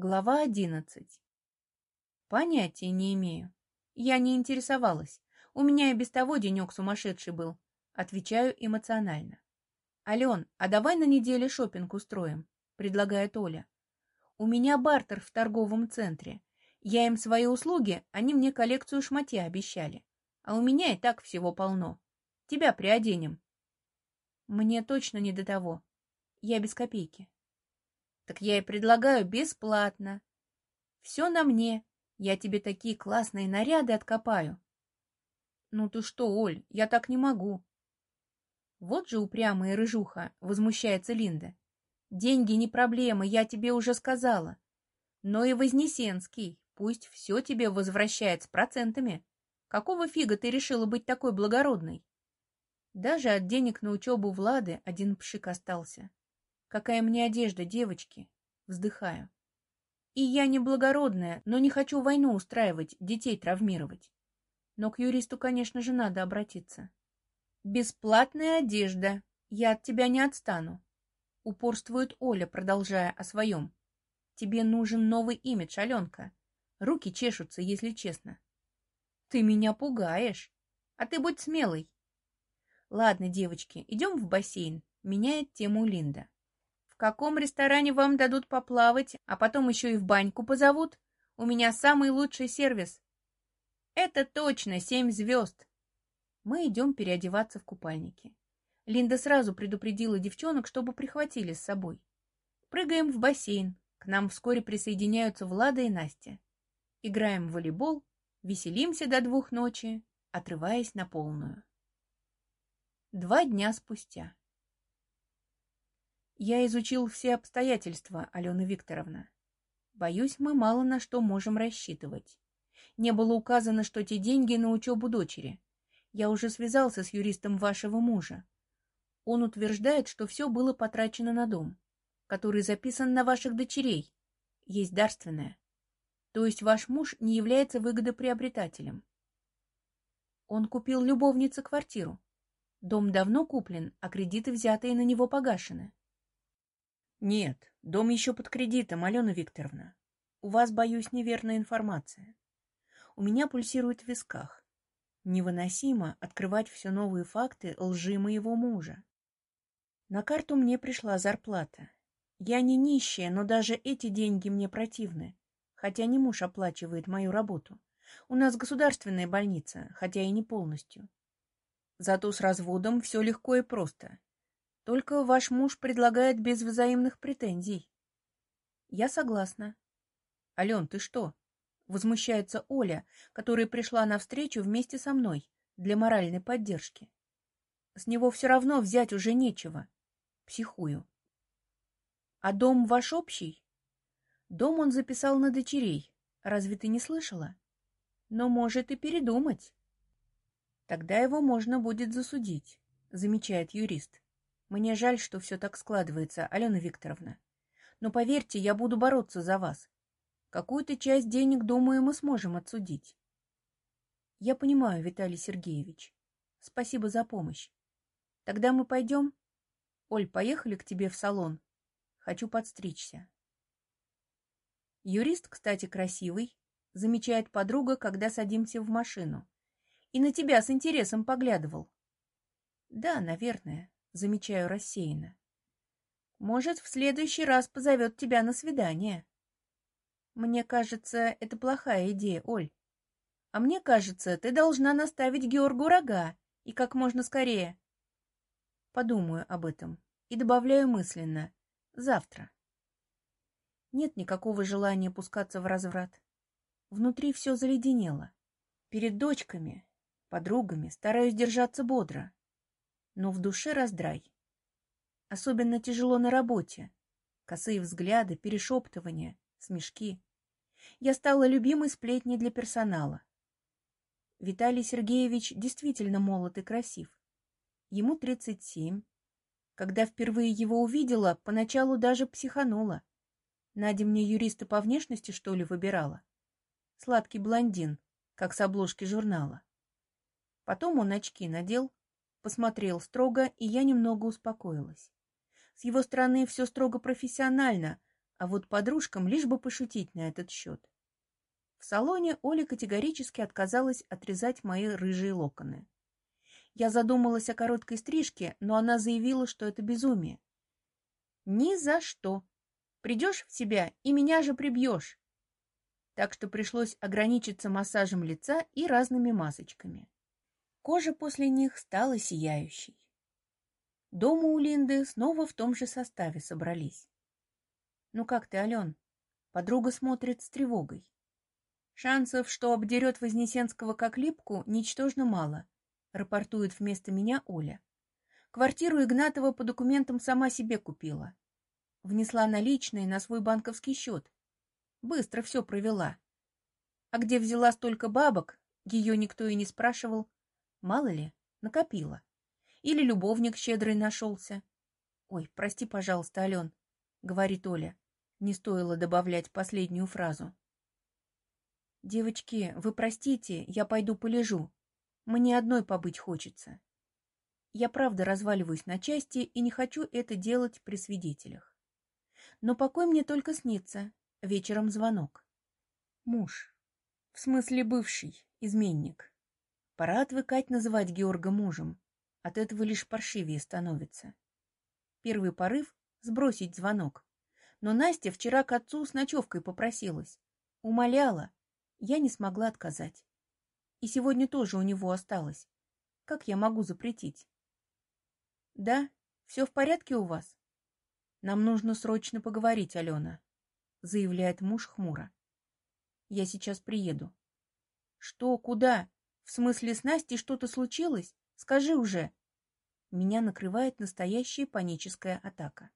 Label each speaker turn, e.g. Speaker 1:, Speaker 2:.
Speaker 1: Глава одиннадцать. Понятия не имею. Я не интересовалась. У меня и без того денек сумасшедший был. Отвечаю эмоционально. Ален, а давай на неделе шопинг устроим, предлагает Оля. У меня бартер в торговом центре. Я им свои услуги, они мне коллекцию шматья обещали. А у меня и так всего полно. Тебя приоденем. Мне точно не до того. Я без копейки. Так я и предлагаю бесплатно. Все на мне. Я тебе такие классные наряды откопаю. Ну ты что, Оль, я так не могу. Вот же упрямая рыжуха, возмущается Линда. Деньги не проблема, я тебе уже сказала. Но и Вознесенский, пусть все тебе возвращает с процентами. Какого фига ты решила быть такой благородной? Даже от денег на учебу Влады один пшик остался. Какая мне одежда, девочки? Вздыхаю. И я не благородная, но не хочу войну устраивать, детей травмировать. Но к юристу, конечно же, надо обратиться. Бесплатная одежда. Я от тебя не отстану. Упорствует Оля, продолжая о своем. Тебе нужен новый имидж, Аленка. Руки чешутся, если честно. Ты меня пугаешь. А ты будь смелой. Ладно, девочки, идем в бассейн. Меняет тему Линда каком ресторане вам дадут поплавать, а потом еще и в баньку позовут? У меня самый лучший сервис. Это точно, семь звезд. Мы идем переодеваться в купальники. Линда сразу предупредила девчонок, чтобы прихватили с собой. Прыгаем в бассейн. К нам вскоре присоединяются Влада и Настя. Играем в волейбол, веселимся до двух ночи, отрываясь на полную. Два дня спустя. Я изучил все обстоятельства, Алена Викторовна. Боюсь, мы мало на что можем рассчитывать. Не было указано, что те деньги на учебу дочери. Я уже связался с юристом вашего мужа. Он утверждает, что все было потрачено на дом, который записан на ваших дочерей. Есть дарственное. То есть ваш муж не является выгодоприобретателем. Он купил любовнице квартиру. Дом давно куплен, а кредиты, взятые на него, погашены. Нет, дом еще под кредитом, Алена Викторовна. У вас, боюсь, неверная информация. У меня пульсирует в висках. Невыносимо открывать все новые факты лжи моего мужа. На карту мне пришла зарплата. Я не нищая, но даже эти деньги мне противны, хотя не муж оплачивает мою работу. У нас государственная больница, хотя и не полностью. Зато с разводом все легко и просто. Только ваш муж предлагает без взаимных претензий. Я согласна. Ален, ты что? Возмущается Оля, которая пришла навстречу вместе со мной для моральной поддержки. С него все равно взять уже нечего. Психую. А дом ваш общий? Дом он записал на дочерей. Разве ты не слышала? Но может и передумать. Тогда его можно будет засудить, замечает юрист. Мне жаль, что все так складывается, Алена Викторовна. Но поверьте, я буду бороться за вас. Какую-то часть денег, думаю, мы сможем отсудить. Я понимаю, Виталий Сергеевич. Спасибо за помощь. Тогда мы пойдем? Оль, поехали к тебе в салон. Хочу подстричься. Юрист, кстати, красивый, замечает подруга, когда садимся в машину. И на тебя с интересом поглядывал. Да, наверное замечаю рассеянно. Может, в следующий раз позовет тебя на свидание. Мне кажется, это плохая идея, Оль. А мне кажется, ты должна наставить Георгу рога, и как можно скорее. Подумаю об этом и добавляю мысленно. Завтра. Нет никакого желания пускаться в разврат. Внутри все заледенело. Перед дочками, подругами стараюсь держаться бодро но в душе раздрай. Особенно тяжело на работе. Косые взгляды, перешептывания, смешки. Я стала любимой сплетней для персонала. Виталий Сергеевич действительно молод и красив. Ему 37. Когда впервые его увидела, поначалу даже психанула. Надя мне юриста по внешности, что ли, выбирала? Сладкий блондин, как с обложки журнала. Потом он очки надел, посмотрел строго, и я немного успокоилась. С его стороны все строго профессионально, А вот подружкам лишь бы пошутить на этот счет. В салоне Оля категорически отказалась отрезать мои рыжие локоны. Я задумалась о короткой стрижке, но она заявила, что это безумие. «Ни за что. Придешь в себя и меня же прибьешь». Так что пришлось ограничиться массажем лица и разными масочками. Кожа после них стала сияющей. Дома у Линды снова в том же составе собрались. «Ну как ты, Ален?» Подруга смотрит с тревогой. Шансов, что обдерет Вознесенского как липку, ничтожно мало, рапортует вместо меня Оля. Квартиру Игнатова по документам сама себе купила. Внесла наличные на свой банковский счет. Быстро все провела. А где взяла столько бабок, ее никто и не спрашивал. Мало ли, накопила. Или любовник щедрый нашелся. Ой, прости, пожалуйста, Ален, — говорит Оля. Не стоило добавлять последнюю фразу. «Девочки, вы простите, я пойду полежу. Мне одной побыть хочется. Я правда разваливаюсь на части и не хочу это делать при свидетелях. Но покой мне только снится. Вечером звонок. Муж. В смысле бывший, изменник. Пора отвыкать называть Георга мужем. От этого лишь паршивее становится. Первый порыв — сбросить звонок. Но Настя вчера к отцу с ночевкой попросилась. Умоляла. Я не смогла отказать. И сегодня тоже у него осталось. Как я могу запретить? Да, все в порядке у вас? Нам нужно срочно поговорить, Алена, заявляет муж хмуро. Я сейчас приеду. Что, куда? В смысле, с Настей что-то случилось? Скажи уже. Меня накрывает настоящая паническая атака.